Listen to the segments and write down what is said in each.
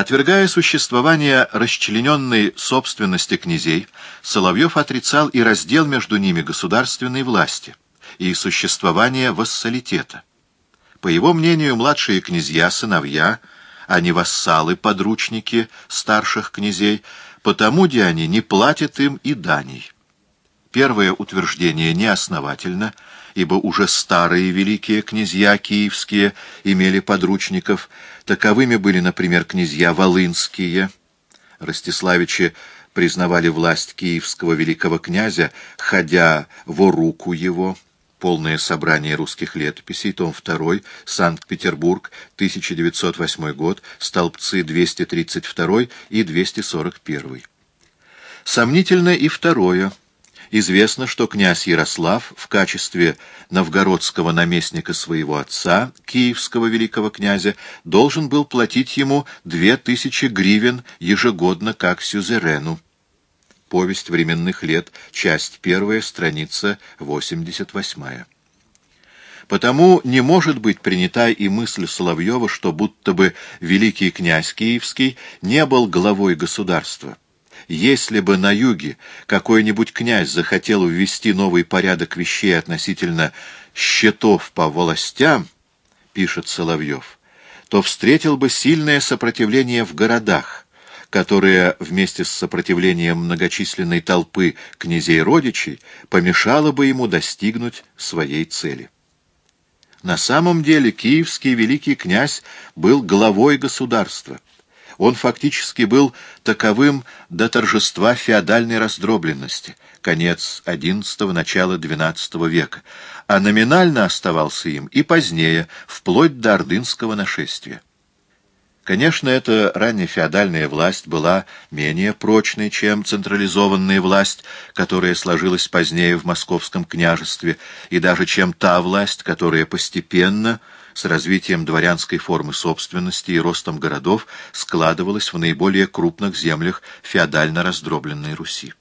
Отвергая существование расчлененной собственности князей, Соловьев отрицал и раздел между ними государственной власти, и существование вассалитета. По его мнению, младшие князья, сыновья, а не вассалы, подручники старших князей, потому где они не платят им и даний. Первое утверждение неосновательно, ибо уже старые великие князья киевские имели подручников, таковыми были, например, князья Волынские. Ростиславичи признавали власть киевского великого князя, ходя во руку его. Полное собрание русских летописей, том 2, Санкт-Петербург, 1908 год, столбцы 232 и 241. Сомнительно и второе – Известно, что князь Ярослав в качестве новгородского наместника своего отца, киевского великого князя, должен был платить ему две тысячи гривен ежегодно как сюзерену. Повесть временных лет, часть первая, страница 88. Потому не может быть принята и мысль Соловьева, что будто бы великий князь Киевский не был главой государства. Если бы на юге какой-нибудь князь захотел ввести новый порядок вещей относительно счетов по властям, пишет Соловьев, то встретил бы сильное сопротивление в городах, которое вместе с сопротивлением многочисленной толпы князей-родичей помешало бы ему достигнуть своей цели. На самом деле киевский великий князь был главой государства, он фактически был таковым до торжества феодальной раздробленности, конец XI – начало XII века, а номинально оставался им и позднее, вплоть до ордынского нашествия. Конечно, эта раннефеодальная власть была менее прочной, чем централизованная власть, которая сложилась позднее в московском княжестве, и даже чем та власть, которая постепенно – с развитием дворянской формы собственности и ростом городов складывалась в наиболее крупных землях феодально раздробленной Руси.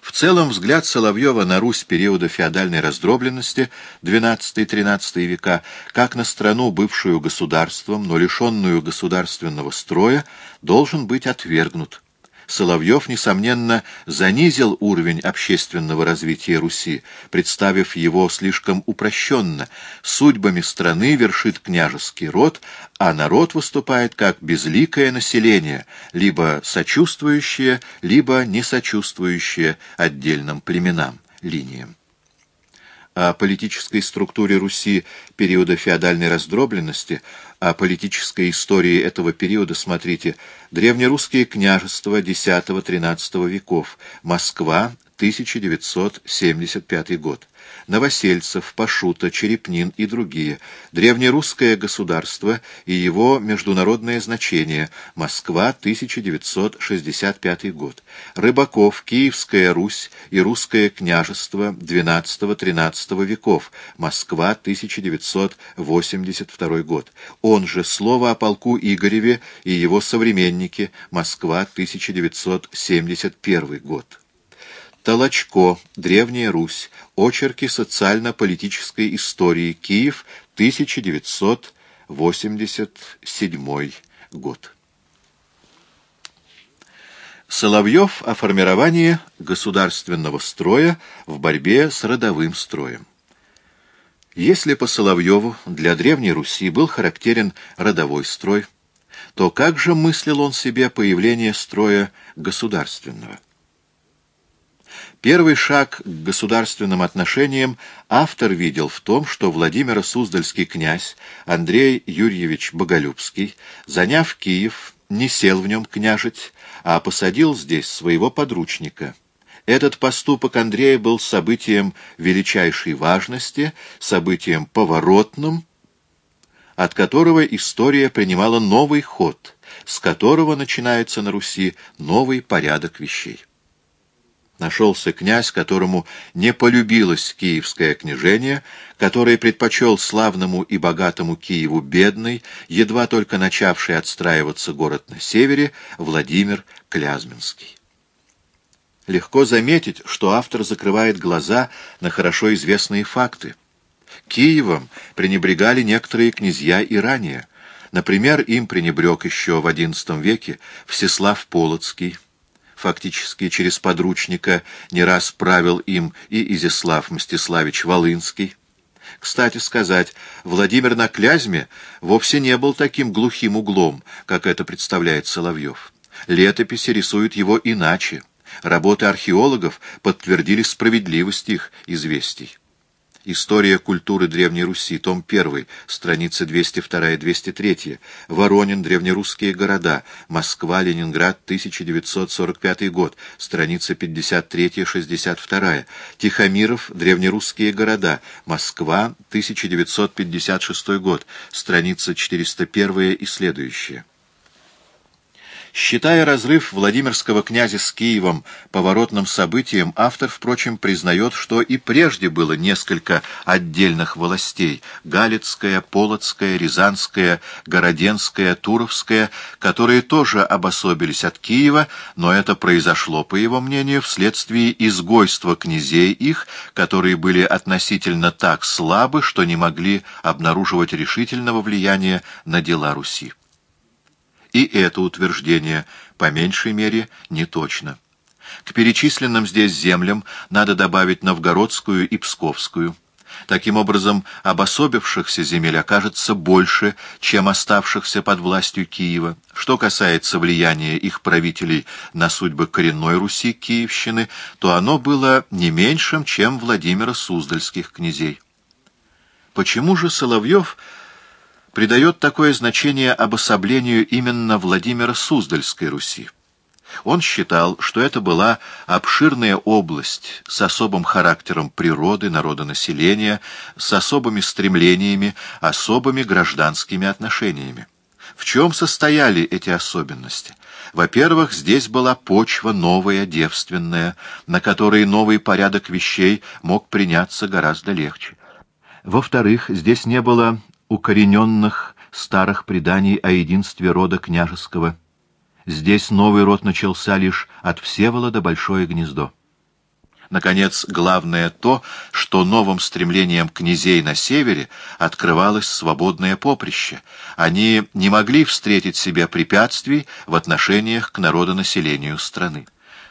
В целом взгляд Соловьева на Русь периода феодальной раздробленности XII-XIII века, как на страну, бывшую государством, но лишенную государственного строя, должен быть отвергнут. Соловьев, несомненно, занизил уровень общественного развития Руси, представив его слишком упрощенно. Судьбами страны вершит княжеский род, а народ выступает как безликое население, либо сочувствующее, либо несочувствующее отдельным племенам, линиям о политической структуре Руси периода феодальной раздробленности, о политической истории этого периода смотрите «Древнерусские княжества X-XIII веков. Москва. 1975 год. Новосельцев, Пашута, Черепнин и другие. Древнерусское государство и его международное значение. Москва, 1965 год. Рыбаков, Киевская Русь и Русское княжество XII-XIII веков. Москва, 1982 год. Он же слово о полку Игореве и его современники. Москва, 1971 год. Толочко. Древняя Русь. Очерки социально-политической истории. Киев. 1987 год. Соловьев о формировании государственного строя в борьбе с родовым строем. Если по Соловьеву для Древней Руси был характерен родовой строй, то как же мыслил он себе появление строя государственного? Первый шаг к государственным отношениям автор видел в том, что Владимир Суздальский князь Андрей Юрьевич Боголюбский, заняв Киев, не сел в нем княжить, а посадил здесь своего подручника. Этот поступок Андрея был событием величайшей важности, событием поворотным, от которого история принимала новый ход, с которого начинается на Руси новый порядок вещей. Нашелся князь, которому не полюбилось киевское княжение, который предпочел славному и богатому Киеву бедный, едва только начавший отстраиваться город на севере, Владимир Клязьминский. Легко заметить, что автор закрывает глаза на хорошо известные факты. Киевом пренебрегали некоторые князья и ранее. Например, им пренебрег еще в XI веке Всеслав Полоцкий, фактически через подручника не раз правил им и Изяслав Мстиславич Волынский. Кстати сказать, Владимир на Клязьме вовсе не был таким глухим углом, как это представляет Соловьев. Летописи рисуют его иначе. Работы археологов подтвердили справедливость их известий. История культуры Древней Руси, том 1, страницы 202-203, Воронин, древнерусские города, Москва, Ленинград, 1945 год, страница 53-62, Тихомиров, древнерусские города, Москва, 1956 год, страница 401 и следующие. Считая разрыв Владимирского князя с Киевом поворотным событием, автор, впрочем, признает, что и прежде было несколько отдельных властей — Галицкая, Полоцкая, Рязанская, Городенская, Туровская, которые тоже обособились от Киева, но это произошло, по его мнению, вследствие изгойства князей их, которые были относительно так слабы, что не могли обнаруживать решительного влияния на дела Руси. И это утверждение, по меньшей мере, не точно. К перечисленным здесь землям надо добавить Новгородскую и Псковскую. Таким образом, обособившихся земель окажется больше, чем оставшихся под властью Киева. Что касается влияния их правителей на судьбы коренной Руси Киевщины, то оно было не меньшим, чем Владимира Суздальских князей. Почему же Соловьев придает такое значение обособлению именно Владимира Суздальской Руси. Он считал, что это была обширная область с особым характером природы, народонаселения, с особыми стремлениями, особыми гражданскими отношениями. В чем состояли эти особенности? Во-первых, здесь была почва новая, девственная, на которой новый порядок вещей мог приняться гораздо легче. Во-вторых, здесь не было укорененных старых преданий о единстве рода княжеского. Здесь новый род начался лишь от Всеволода Большое Гнездо. Наконец, главное то, что новым стремлением князей на севере открывалось свободное поприще. Они не могли встретить себе препятствий в отношениях к народонаселению страны,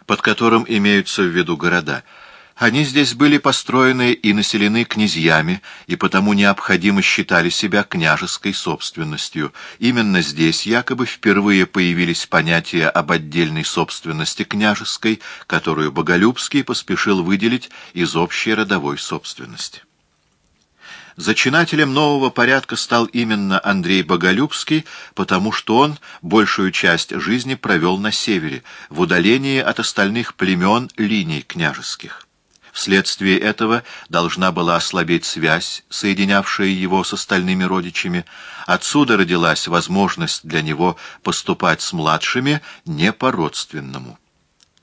под которым имеются в виду города – они здесь были построены и населены князьями, и потому необходимо считали себя княжеской собственностью. Именно здесь якобы впервые появились понятия об отдельной собственности княжеской, которую Боголюбский поспешил выделить из общей родовой собственности. Зачинателем нового порядка стал именно Андрей Боголюбский, потому что он большую часть жизни провел на севере, в удалении от остальных племен линий княжеских. Вследствие этого должна была ослабеть связь, соединявшая его с остальными родичами. Отсюда родилась возможность для него поступать с младшими не по-родственному.